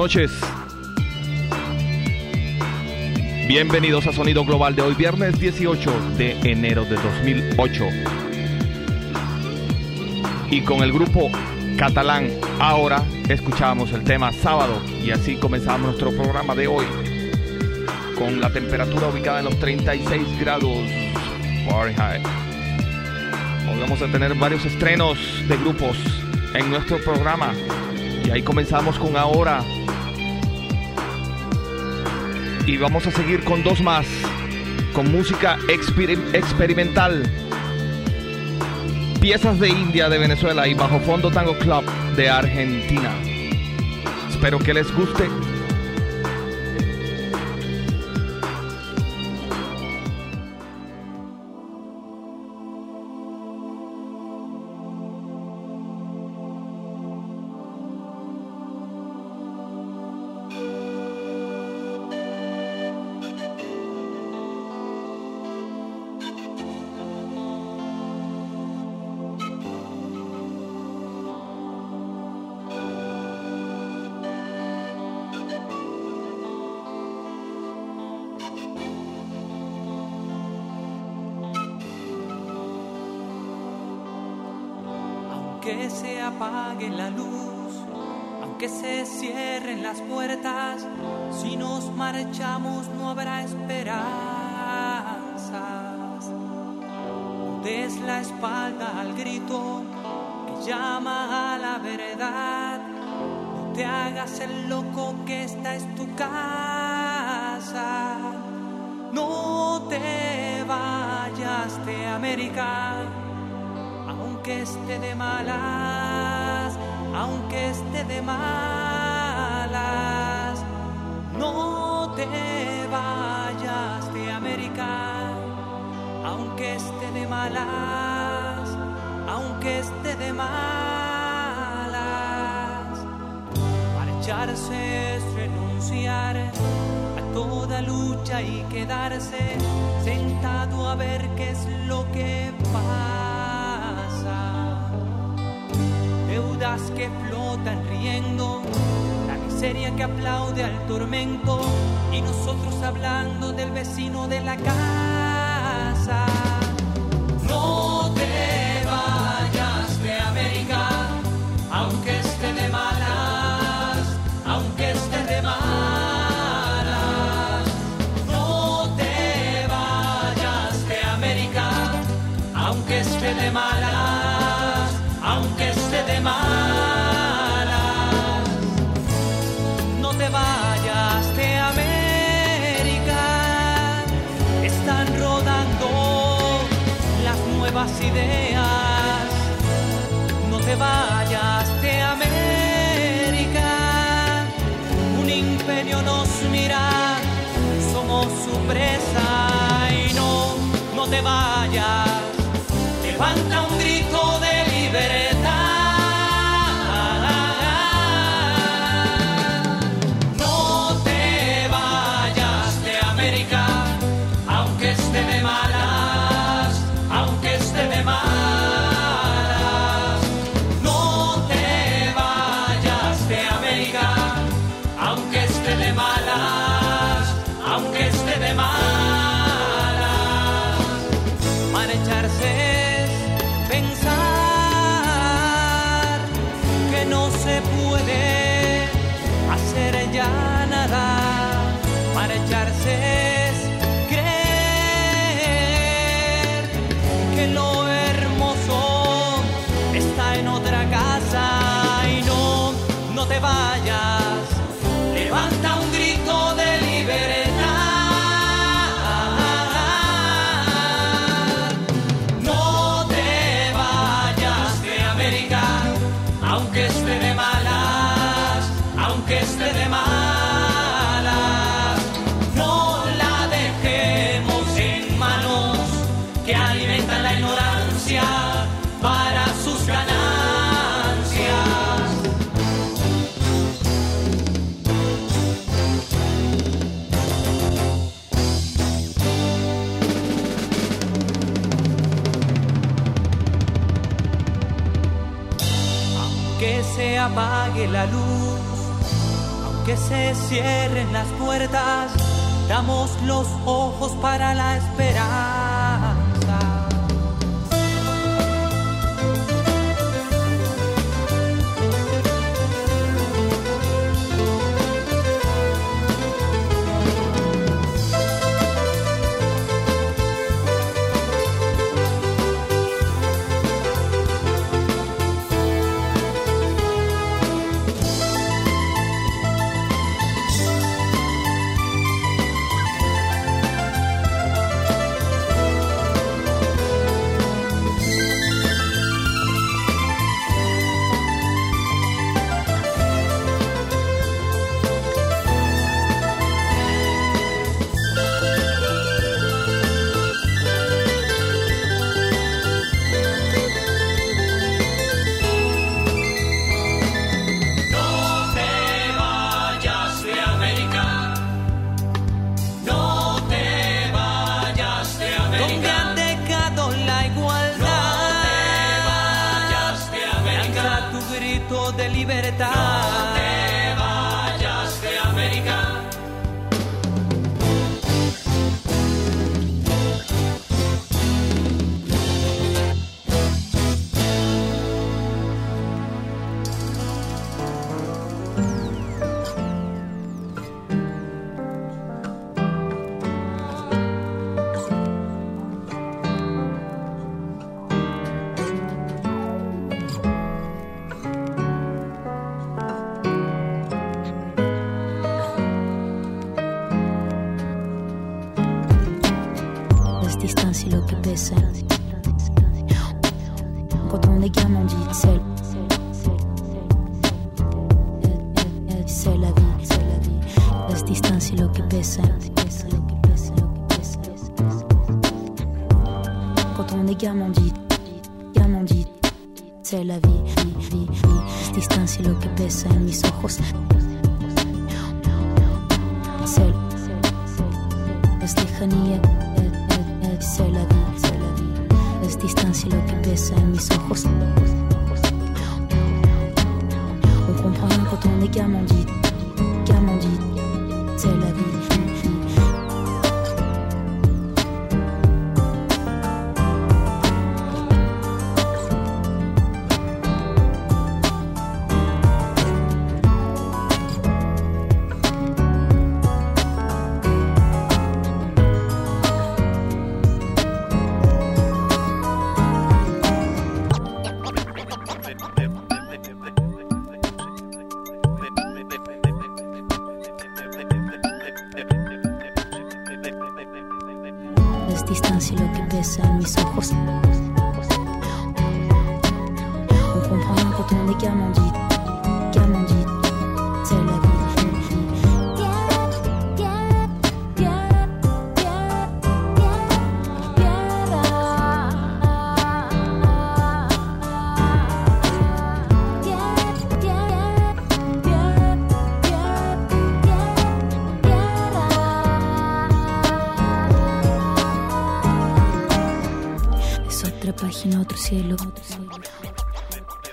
noches. Bienvenidos a Sonido Global de hoy, viernes 18 de enero de 2008. Y con el grupo catalán ahora escuchábamos el tema sábado y así comenzamos nuestro programa de hoy con la temperatura ubicada en los 36 grados Fahrenheit. Hoy vamos a tener varios estrenos de grupos en nuestro programa y ahí comenzamos con ahora. Y vamos a seguir con dos más, con música exper- experimental. Piezas de India, de Venezuela y Bajo Fondo Tango Club de Argentina. Espero que les guste. Se apague la luz, aunque se cierren las puertas, si nos marchamos no habrá esperanzas. No des la espalda al grito que llama a la verdad. No te hagas el loco que esta es tu casa. No te vayas de América, aunque esté de malas aunque esté de malas, no te vayas de América, aunque esté de malas, aunque esté de malas. Marcharse es renunciar a toda lucha y quedarse sentado a ver qué es lo que pasa que flotan riendo, la miseria que aplaude al tormento y nosotros hablando del vecino de la casa. Vayas de América, un imperio nos mira, somos su presa aunque se cierren las puertas, damos los ojos para la esperanza.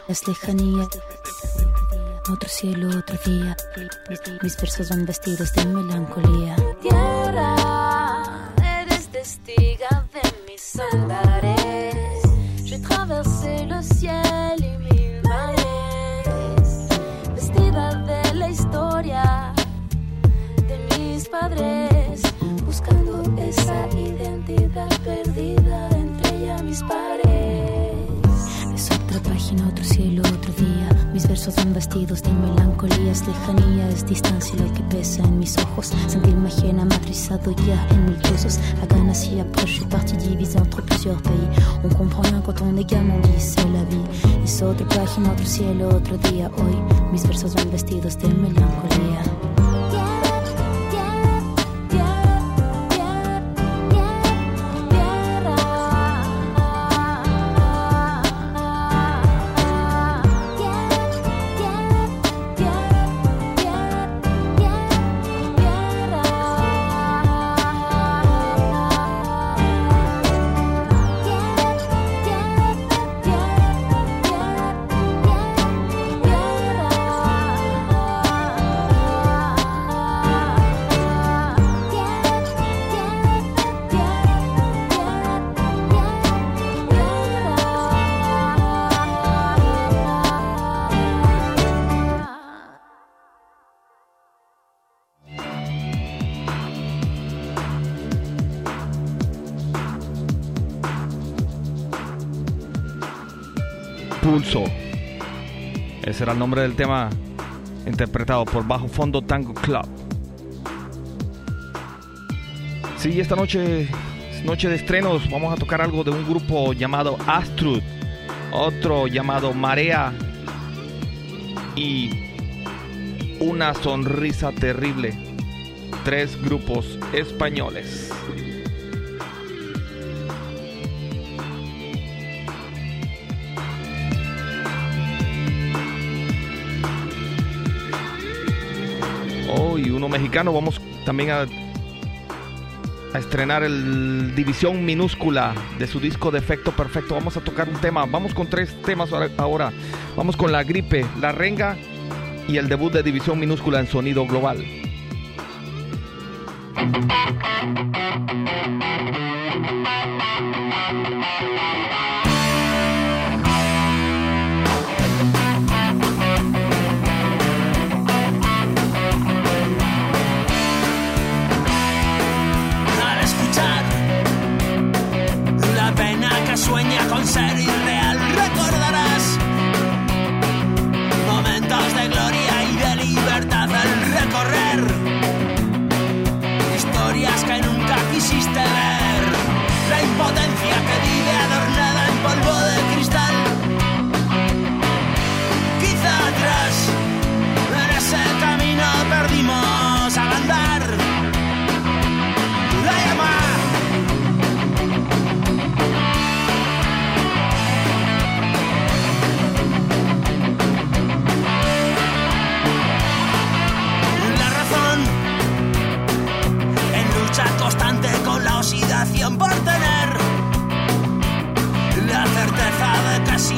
Es lejanía, otro cielo, otro día. Mis versos van vestidos de melancolía. Tierra, versos van vestidos de melancolía. Es lejanía, es distancia lo que pesa en mis ojos. Sentirme ajena, matrizado ya en mil cosas. A ganas y après, je suis parti divisé entre plusieurs pays. On comprend rien quand on est gamin, dit c'est la vie. Es otra página, otro cielo, otro día. Hoy mis versos van vestidos de melancolía. Ese era el nombre del tema interpretado por Bajo Fondo Tango Club. Sí, esta noche noche de estrenos. Vamos a tocar algo de un grupo llamado Astrud, otro llamado Marea y una sonrisa terrible. Tres grupos españoles. Uno mexicano. Vamos también a, estrenar el División Minúscula de su disco Defecto Perfecto. Vamos a tocar un tema. Vamos con tres temas ahora. Vamos con La Gripe, La Renga y el debut de División Minúscula en sonido global. Sueña con ser irreal recordarás momentos de gloria y de libertad al recorrer historias que nunca quisiste ver. La impotencia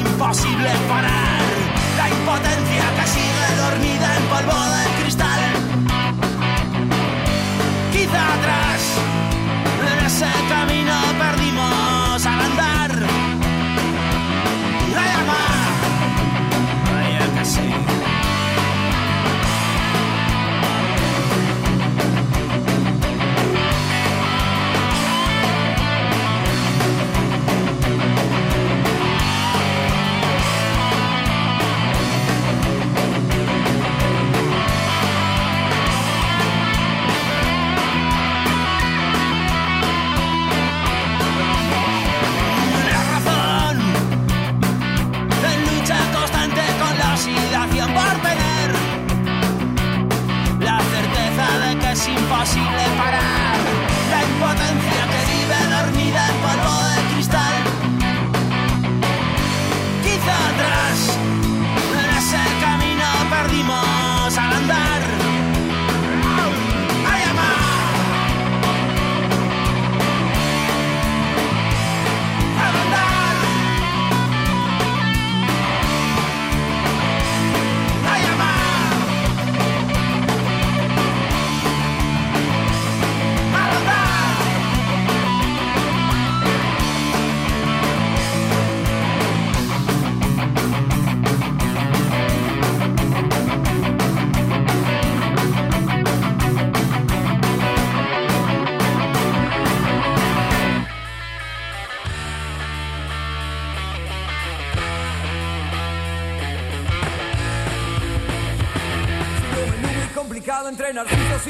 imposible parar. La impotencia que sigue dormida en polvo del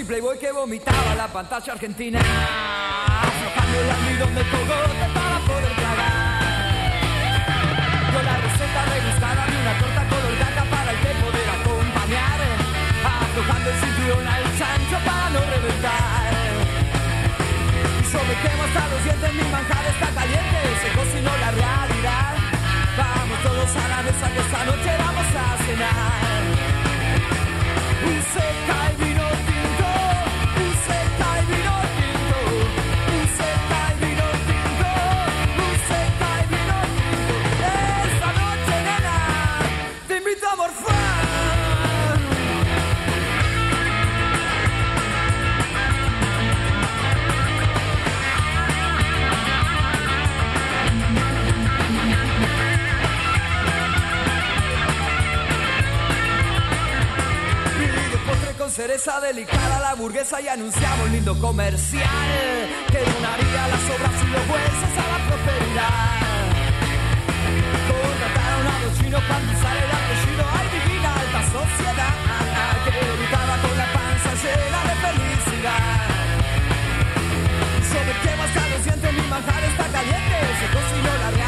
y playboy que vomitaba la pantalla argentina. Aflojando el almidón del cogote para poder tragar Yo la receta rebuscada de una torta color gata para el que poder acompañar. Aflojando el cinturón al chancho para no reventar. Y sometemos hasta los dientes, mi manjar está caliente Se cocinó la realidad. Vamos todos a la mesa que esta noche vamos a cenar. Un seca cereza delicada la burguesa y anunciamos lindo comercial que donaría las obras y los jueces a la prosperidad. Contrataron a los chinos para usar el apellido ay divina alta sociedad que gritaba con la panza llena de felicidad. Sometemos a los dientes, mi manjar está caliente, se cocinó la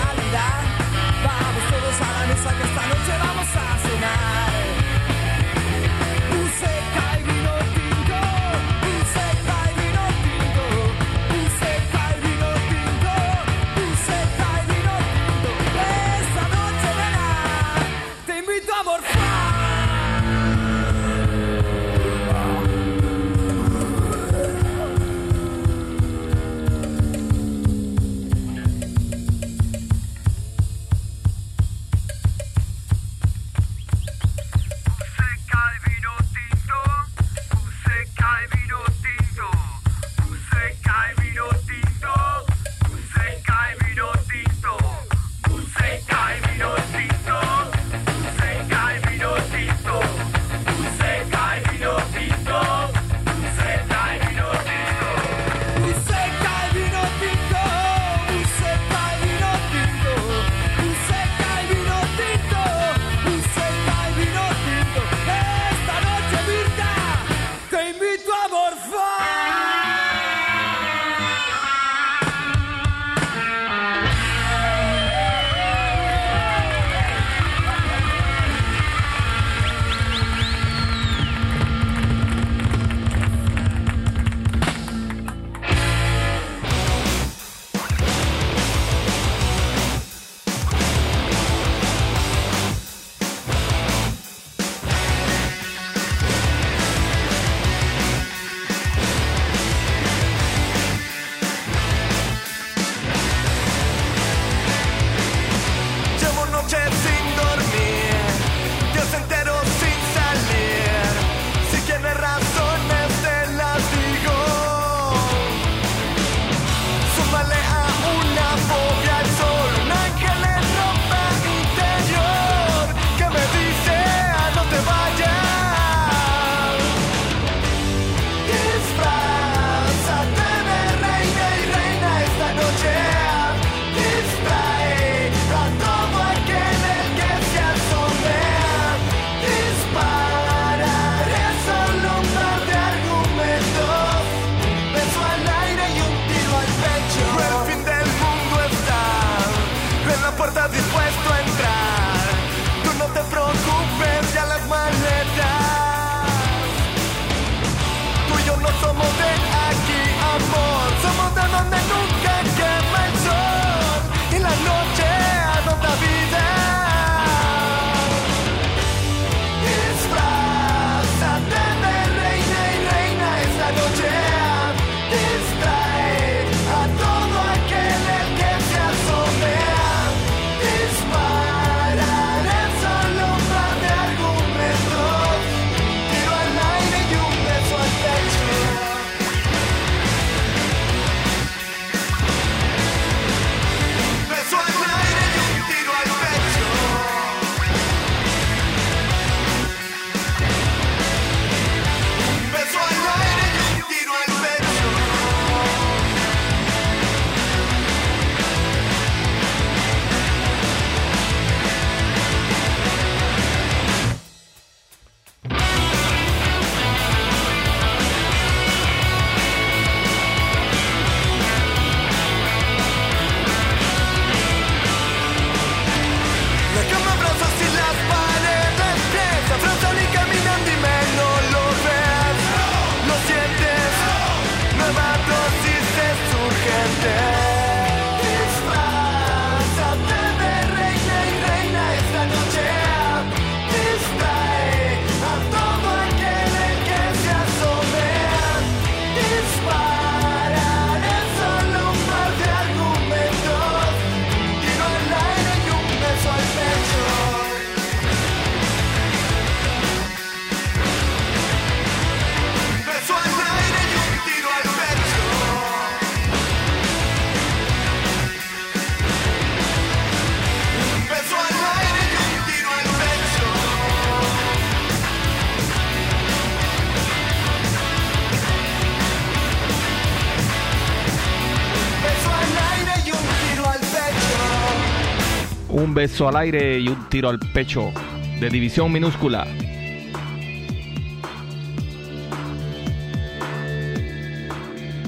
beso al aire y un tiro al pecho de división minúscula.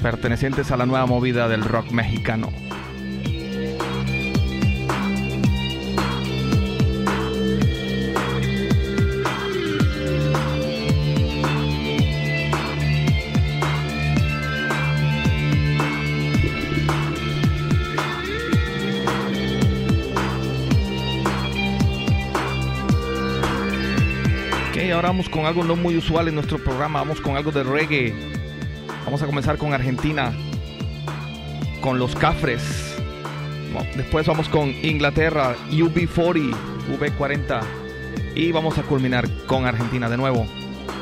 Pertenecientes a la nueva movida del rock mexicano. Con algo no muy usual en nuestro programa. Vamos con algo de reggae. Vamos a comenzar con Argentina. Con los Cafres. Después vamos con Inglaterra, UB40, V40. Y vamos a culminar con Argentina de nuevo.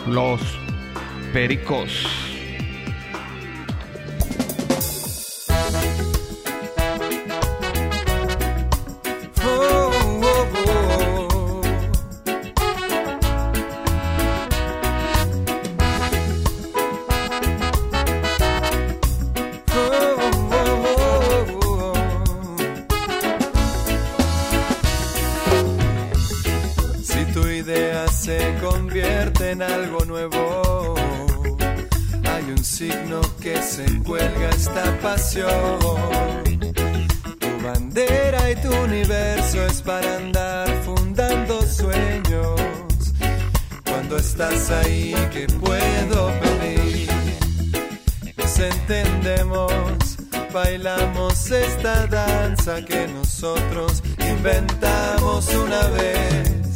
Los Pericos. convierte en algo nuevo. Hay un signo que se cuelga esta pasión. Tu bandera y tu universo es para andar fundando sueños. Cuando estás ahí, ¿qué puedo pedir? Nos entendemos, bailamos esta danza que nosotros inventamos una vez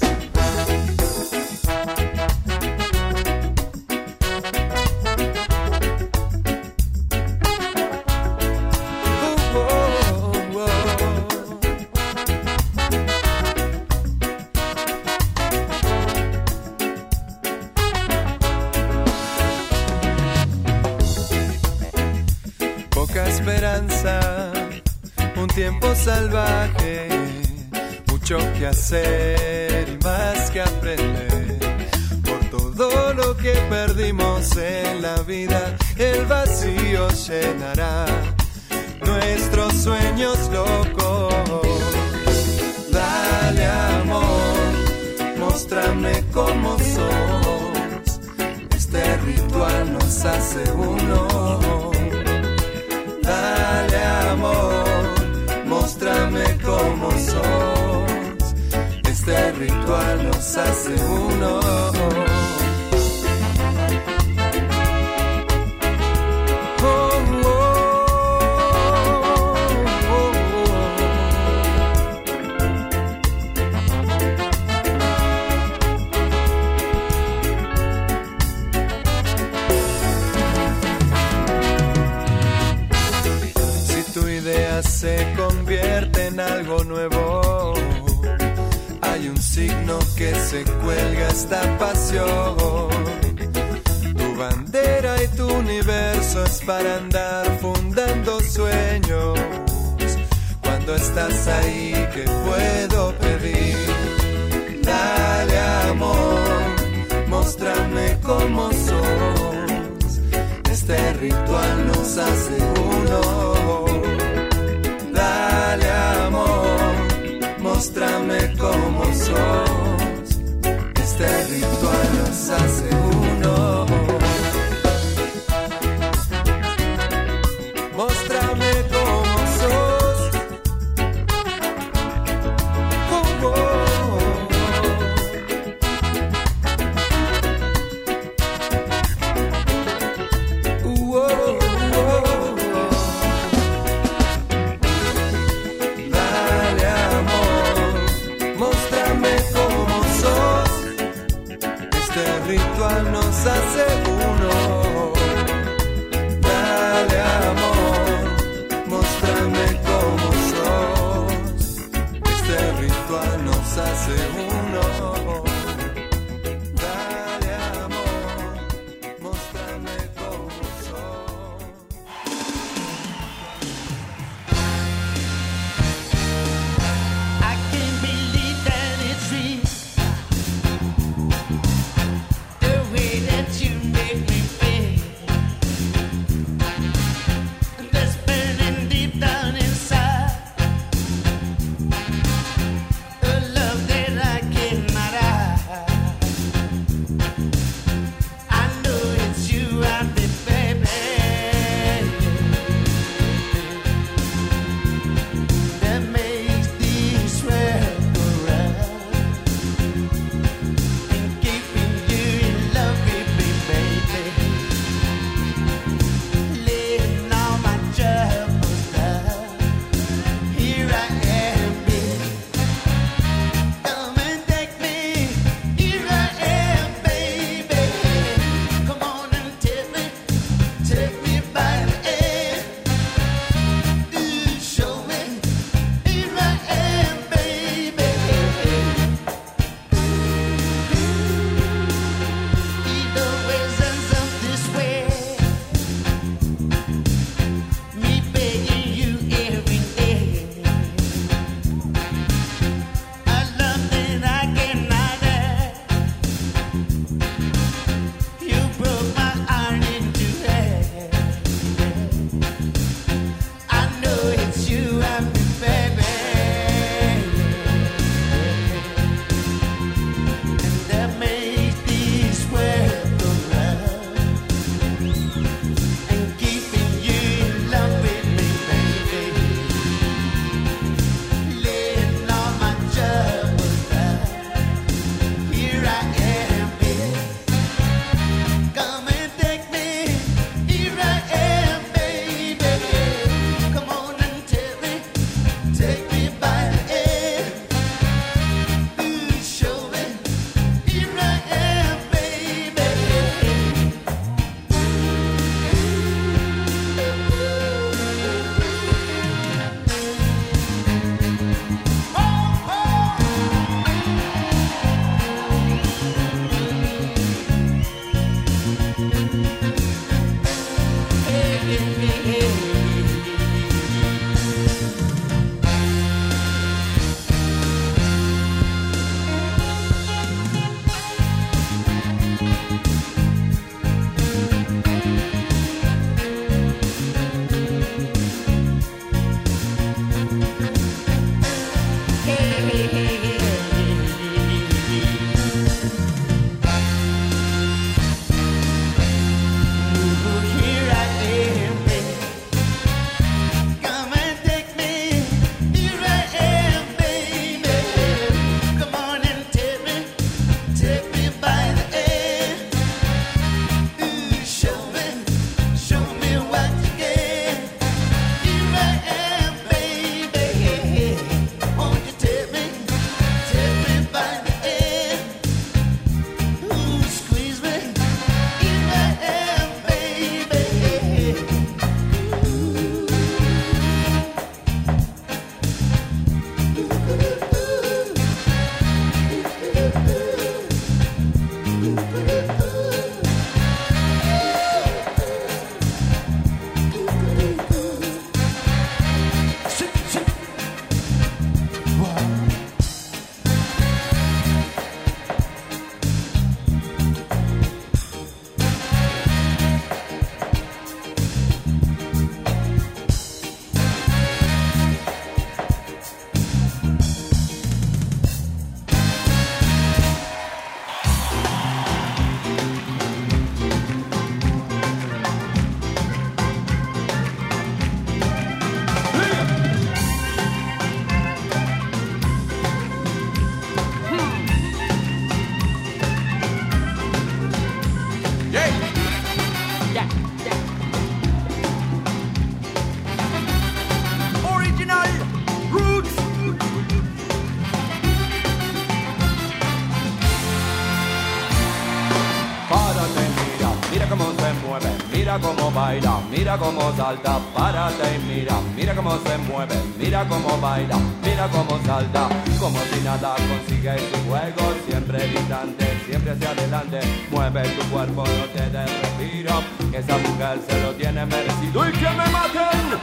mira cómo baila, mira cómo salta, párate y mira, mira cómo se mueve, mira cómo baila, mira cómo salta, como si nada consigue su juego, siempre distante, siempre hacia adelante, mueve tu cuerpo, no te des respiro, esa mujer se lo tiene merecido y que me maten.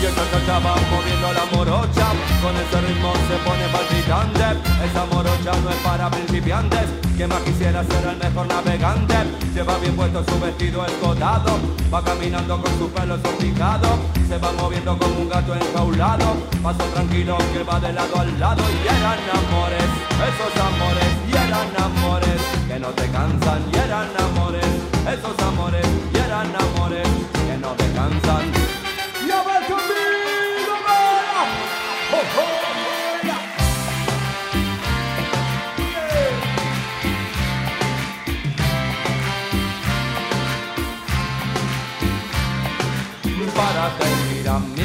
Y esta chacha va moviendo la morocha. Con ese ritmo se pone palpitante Esa morocha no es para principiantes Que más quisiera ser el mejor navegante. Lleva bien puesto su vestido escotado Va caminando con su pelo sofisticado. Se va moviendo como un gato enjaulado Paso tranquilo que va de lado al lado. Y eran amores, esos amores Y eran amores que no te cansan Y eran amores, esos amores Y eran amores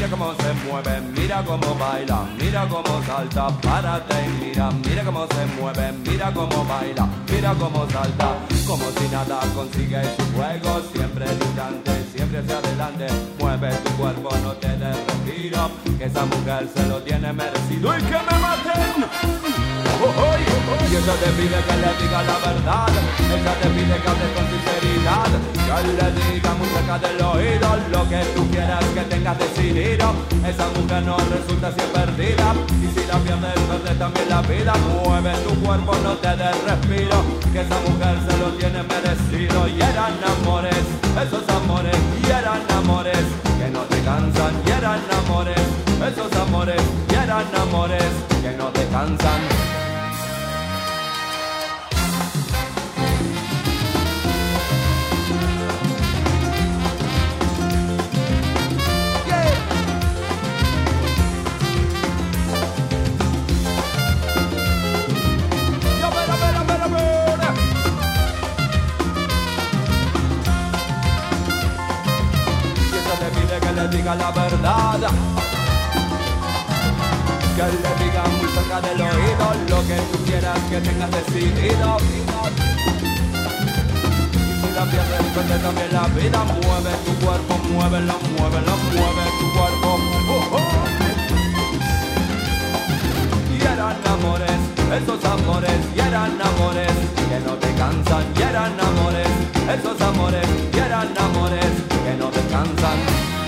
mira, cómo se mueve, mira cómo baila, mira cómo salta. Párate y mira, mira cómo se mueve, mira cómo baila, mira cómo salta. Como si nada consigue su juego, siempre distante, siempre hacia adelante. Mueve tu cuerpo, no te des que esa mujer se lo tiene merecido y que me maten. Y ella te pide que le diga la verdad Ella te pide que hable con sinceridad Que le diga muy cerca del oído Lo que tú quieras que tengas decidido. Esa mujer no resulta así perdida. Y si la pierdes, pierdes también la vida. Mueve tu cuerpo, no te des respiro. Que esa mujer se lo tiene merecido. Y eran amores, esos amores Y eran amores. Que no te cansan Y eran amores, esos amores Y eran amores. Que no te cansan la verdad. Que le diga muy cerca del oído lo que tú quieras que tengas decidido. Y si la pierdes, pierde también la vida. Mueve tu cuerpo, muévelo, muévelo, mueve tu cuerpo. Uh. Y eran amores, esos amores, y eran amores que no te cansan, y eran amores, esos amores, y eran amores que no te cansan.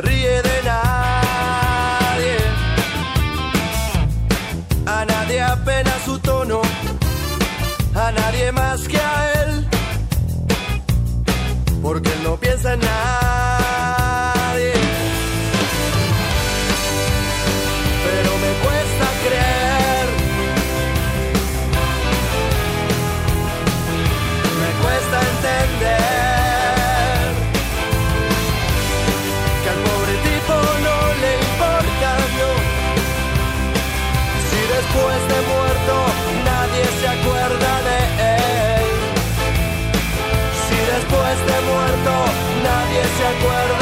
ríe de nadie. A nadie apenas su tono, a nadie más que a él. Porque él no piensa en nada. se acuerda.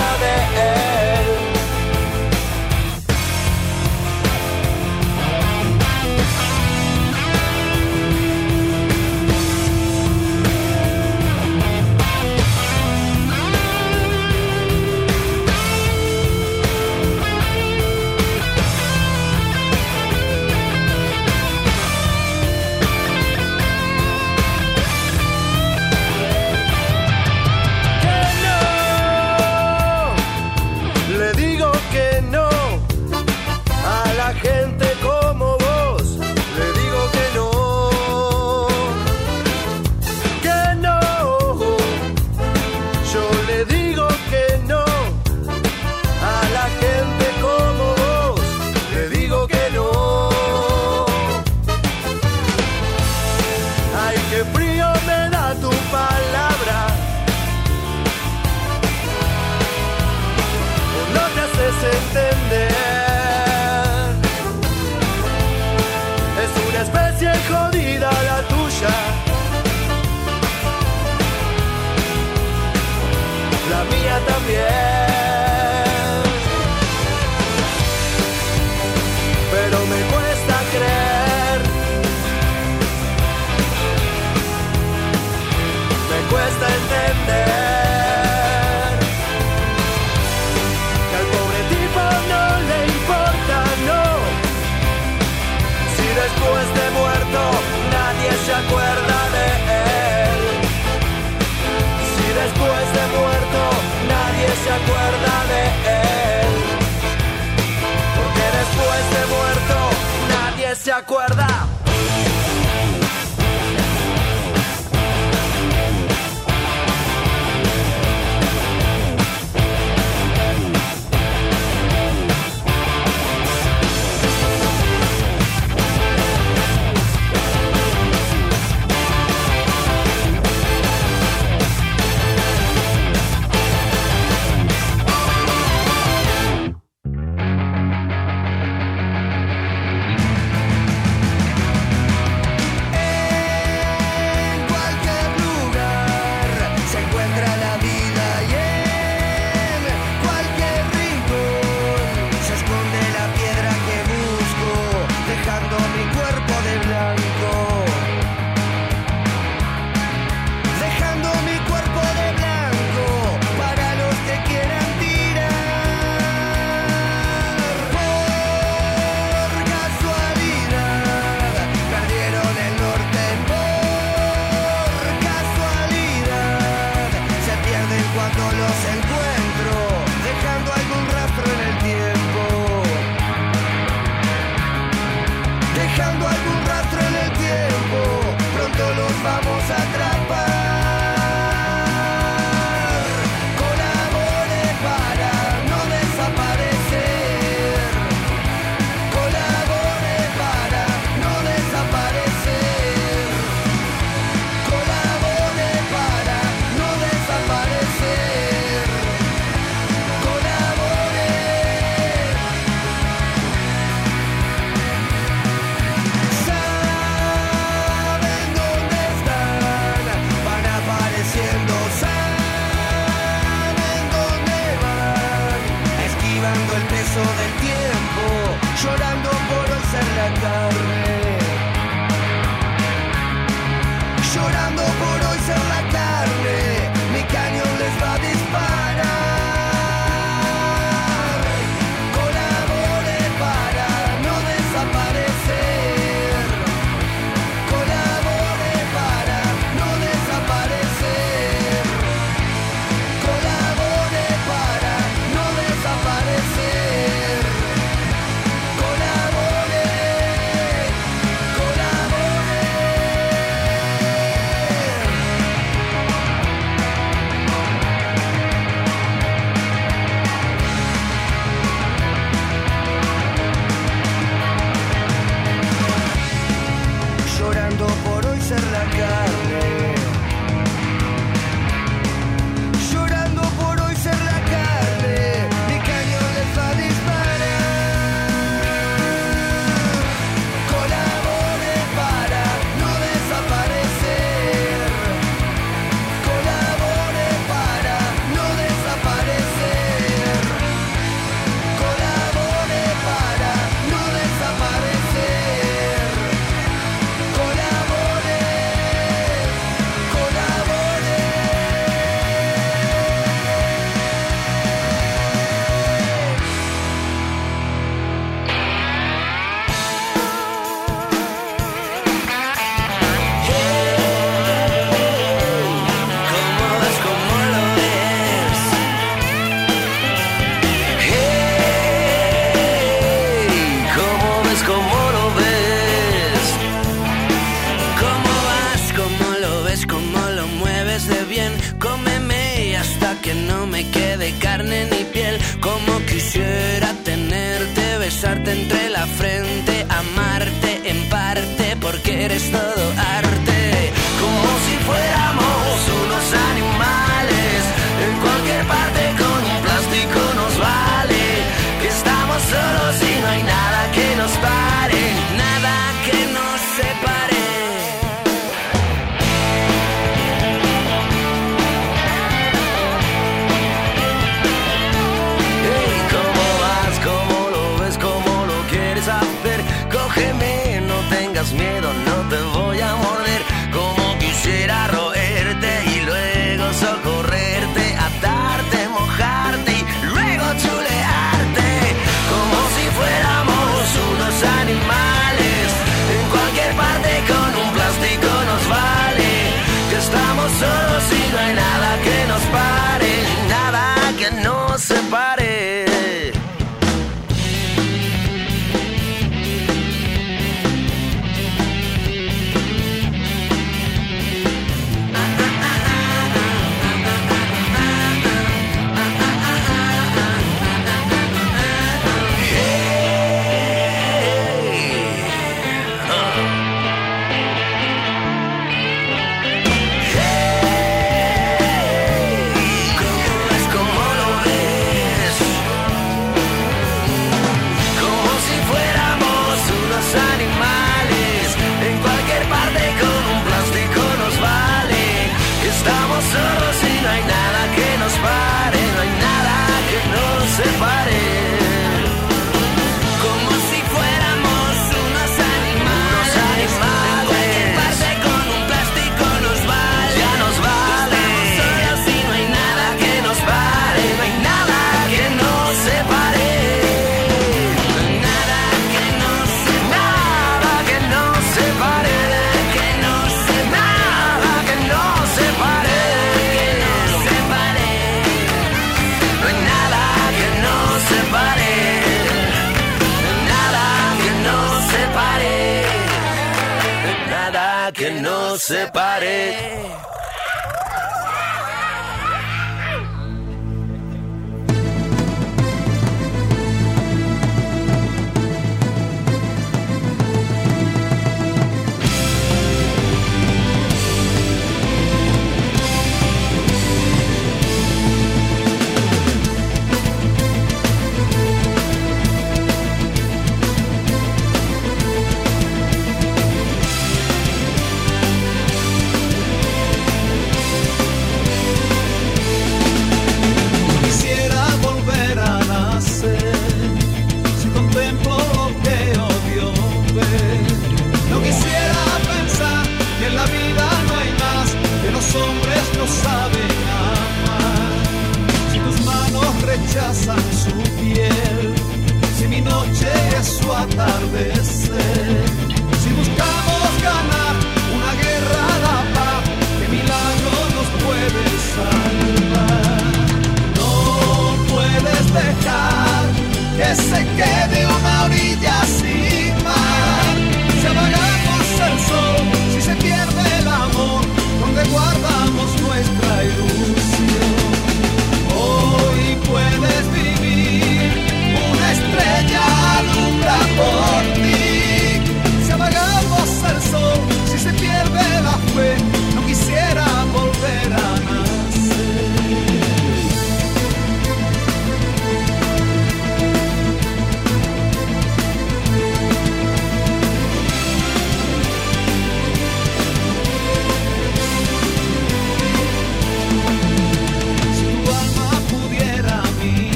Entre la frente,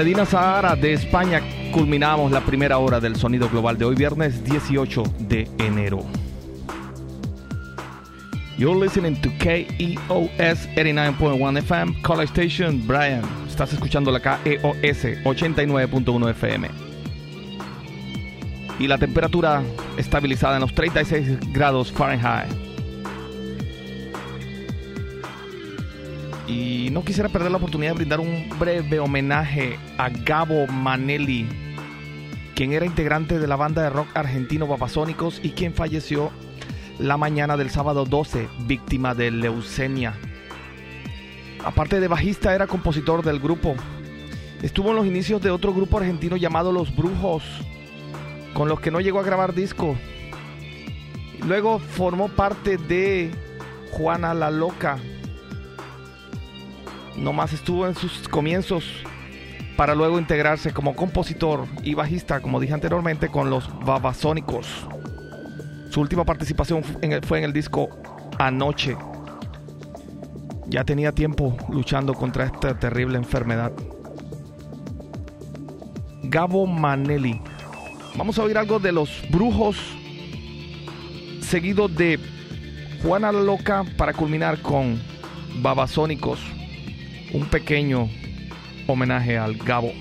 Medina Sahara de España culminamos la primera hora del sonido global de hoy, viernes 18 de enero. You're listening to KEOS 89.1 FM, College Station, Brian. Estás escuchando la KEOS 89.1 FM. Y la temperatura estabilizada en los 36 grados Fahrenheit. Y no quisiera perder la oportunidad de brindar un breve homenaje a Gabo Manelli, quien era integrante de la banda de rock argentino Babasónicos y quien falleció la mañana del sábado 12, víctima de leucemia. Aparte de bajista, era compositor del grupo. Estuvo en los inicios de otro grupo argentino llamado Los Brujos, con los que no llegó a grabar disco. Luego formó parte de Juana la Loca, nomás estuvo en sus comienzos para luego integrarse como compositor y bajista, como dije anteriormente, con los Babasónicos. Su última participación fue en el disco Anoche. Ya tenía tiempo luchando contra esta terrible enfermedad. Gabo Manelli. Vamos a oír algo de los brujos, seguido de Juana Loca para culminar con Babasónicos un pequeño homenaje al Gabo.